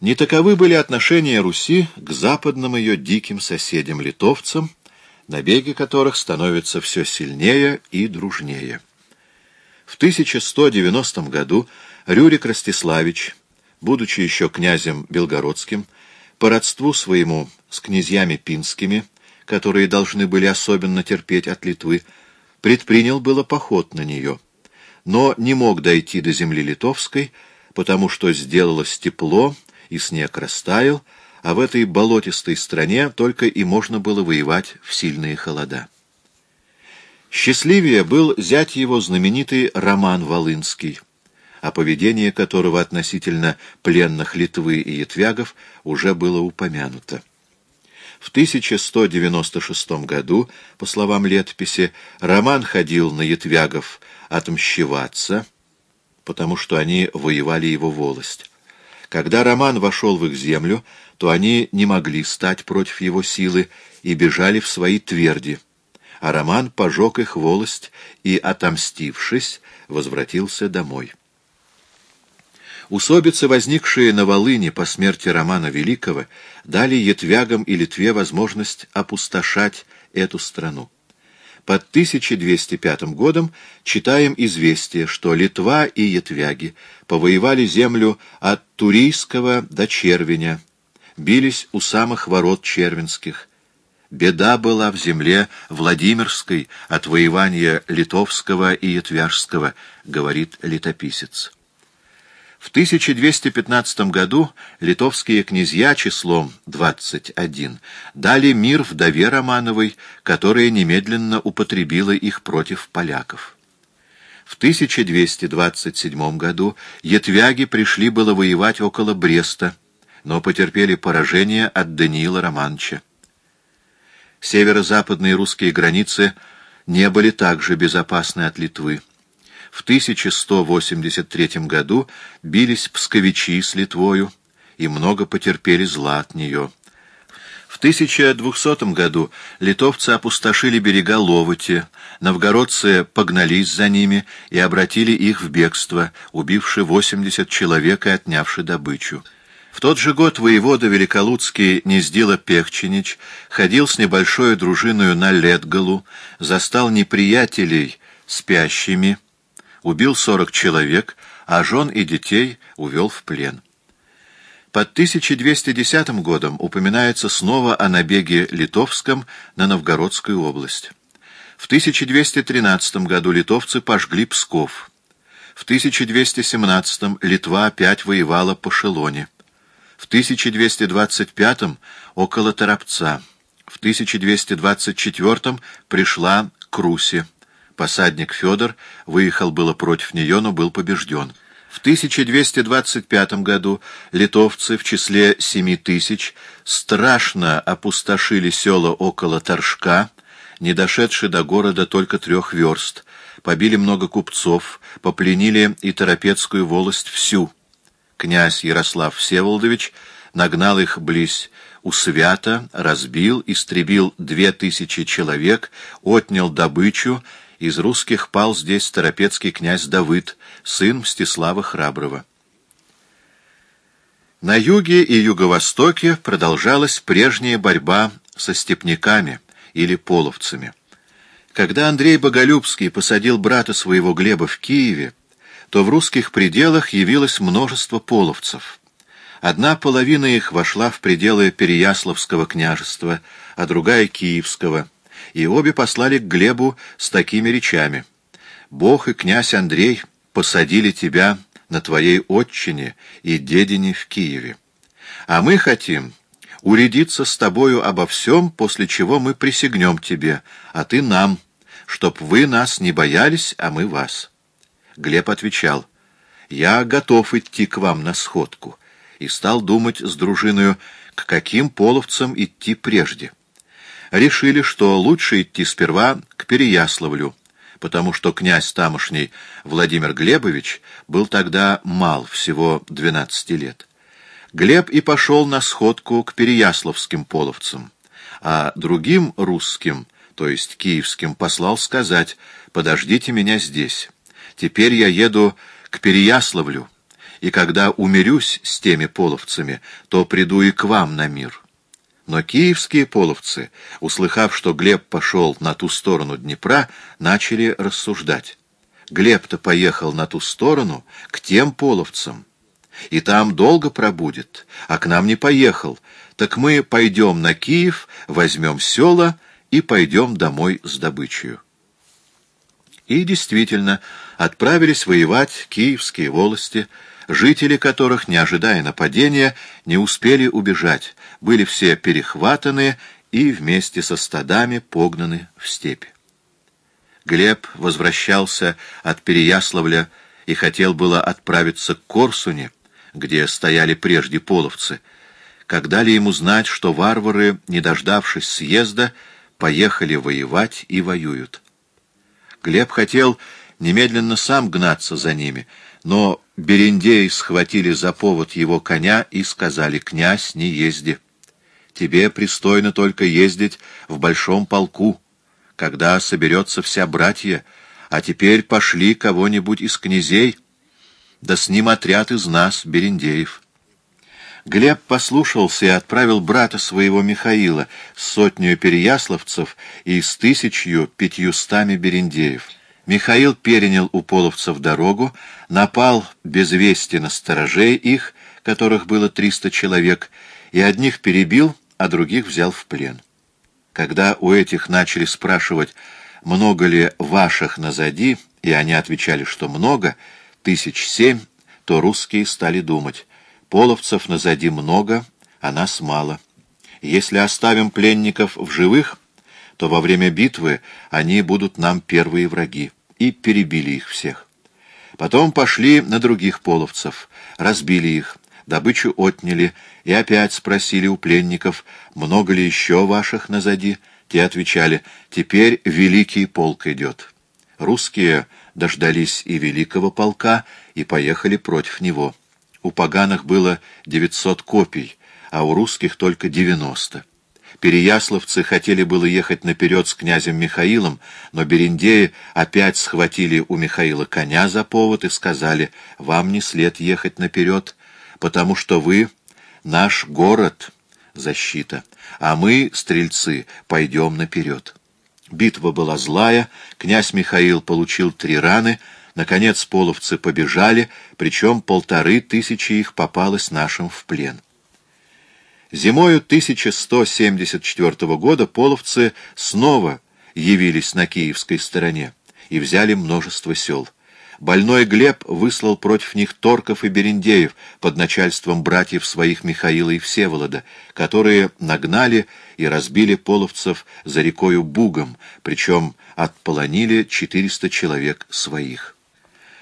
Не таковы были отношения Руси к западным ее диким соседям-литовцам, набеги которых становятся все сильнее и дружнее. В 1190 году Рюрик Ростиславич, будучи еще князем Белгородским, по родству своему с князьями пинскими, которые должны были особенно терпеть от Литвы, предпринял было поход на нее, но не мог дойти до земли литовской, потому что сделалось тепло, и снег растаял, а в этой болотистой стране только и можно было воевать в сильные холода. Счастливее был зять его знаменитый Роман Волынский, о поведении которого относительно пленных Литвы и Ятвягов уже было упомянуто. В 1196 году, по словам летописи, Роман ходил на Ятвягов отмщеваться, потому что они воевали его волость. Когда Роман вошел в их землю, то они не могли стать против его силы и бежали в свои тверди. А Роман пожег их волость и, отомстившись, возвратился домой. Усобицы, возникшие на Волыне по смерти Романа Великого, дали Етвягам и Литве возможность опустошать эту страну. Под 1205 годом читаем известие, что Литва и Ятвяги повоевали землю от Турийского до Червеня, бились у самых ворот червенских. Беда была в земле Владимирской от воевания Литовского и Ятвяжского, говорит летописец. В 1215 году литовские князья числом 21 дали мир вдове Романовой, которая немедленно употребила их против поляков. В 1227 году ятвяги пришли было воевать около Бреста, но потерпели поражение от Даниила Романча. Северо-западные русские границы не были также безопасны от Литвы в 1183 году бились псковичи с Литвою и много потерпели зла от нее. В 1200 году литовцы опустошили берега Ловоти, новгородцы погнались за ними и обратили их в бегство, убивши 80 человек и отнявши добычу. В тот же год воевода Великолуцкий Нездила Пехченич ходил с небольшой дружиной на Летгалу, застал неприятелей спящими, убил 40 человек, а жен и детей увел в плен. Под 1210 годом упоминается снова о набеге литовском на Новгородскую область. В 1213 году литовцы пожгли Псков. В 1217 Литва опять воевала по Шелоне. В 1225 около Торопца. В 1224 пришла к Руси. Посадник Федор выехал было против нее, но был побежден. В 1225 году литовцы в числе семи тысяч страшно опустошили села около Торжка, не дошедшие до города только трех верст, побили много купцов, попленили и Торопецкую волость всю. Князь Ярослав Всеволодович нагнал их близ у Свята, разбил, истребил две тысячи человек, отнял добычу из русских пал здесь старопецкий князь Давыд, сын Мстислава Храброго. На юге и юго-востоке продолжалась прежняя борьба со степняками или половцами. Когда Андрей Боголюбский посадил брата своего Глеба в Киеве, то в русских пределах явилось множество половцев. Одна половина их вошла в пределы Переяславского княжества, а другая — Киевского — и обе послали к Глебу с такими речами. «Бог и князь Андрей посадили тебя на твоей отчине и дедине в Киеве. А мы хотим уредиться с тобою обо всем, после чего мы присягнем тебе, а ты нам, чтоб вы нас не боялись, а мы вас». Глеб отвечал, «Я готов идти к вам на сходку», и стал думать с дружиною, к каким половцам идти прежде решили, что лучше идти сперва к Переяславлю, потому что князь тамошний Владимир Глебович был тогда мал, всего 12 лет. Глеб и пошел на сходку к переяславским половцам, а другим русским, то есть киевским, послал сказать «Подождите меня здесь, теперь я еду к Переяславлю» и когда умирюсь с теми половцами, то приду и к вам на мир». Но киевские половцы, услыхав, что Глеб пошел на ту сторону Днепра, начали рассуждать. Глеб-то поехал на ту сторону, к тем половцам, и там долго пробудет, а к нам не поехал, так мы пойдем на Киев, возьмем села и пойдем домой с добычей. И действительно, отправились воевать киевские волости, жители которых, не ожидая нападения, не успели убежать, были все перехватаны и вместе со стадами погнаны в степь. Глеб возвращался от Переяславля и хотел было отправиться к Корсуне, где стояли прежде половцы, когда ли ему знать, что варвары, не дождавшись съезда, поехали воевать и воюют. Глеб хотел немедленно сам гнаться за ними, но Берендеи схватили за повод его коня и сказали «Князь, не езди. Тебе пристойно только ездить в большом полку, когда соберется вся братья, а теперь пошли кого-нибудь из князей, да с ним отряд из нас, Берендеев». Глеб послушался и отправил брата своего Михаила с сотнею переяславцев и с тысячью пятьюстами берендеев. Михаил перенял у половцев дорогу, напал без вести на сторожей их, которых было триста человек, и одних перебил, а других взял в плен. Когда у этих начали спрашивать, много ли ваших назади, и они отвечали, что много, тысяч семь, то русские стали думать, половцев назади много, а нас мало. Если оставим пленников в живых, то во время битвы они будут нам первые враги, и перебили их всех. Потом пошли на других половцев, разбили их, добычу отняли, и опять спросили у пленников, много ли еще ваших назади. Те отвечали, теперь великий полк идет. Русские дождались и великого полка, и поехали против него. У поганых было девятьсот копий, а у русских только девяносто. Переяславцы хотели было ехать наперед с князем Михаилом, но берендеи опять схватили у Михаила коня за повод и сказали, «Вам не след ехать наперед, потому что вы наш город, защита, а мы, стрельцы, пойдем наперед». Битва была злая, князь Михаил получил три раны, наконец половцы побежали, причем полторы тысячи их попалось нашим в плен. Зимою 1174 года половцы снова явились на киевской стороне и взяли множество сел. Больной Глеб выслал против них торков и берендеев под начальством братьев своих Михаила и Всеволода, которые нагнали и разбили половцев за рекою Бугом, причем отполонили 400 человек своих.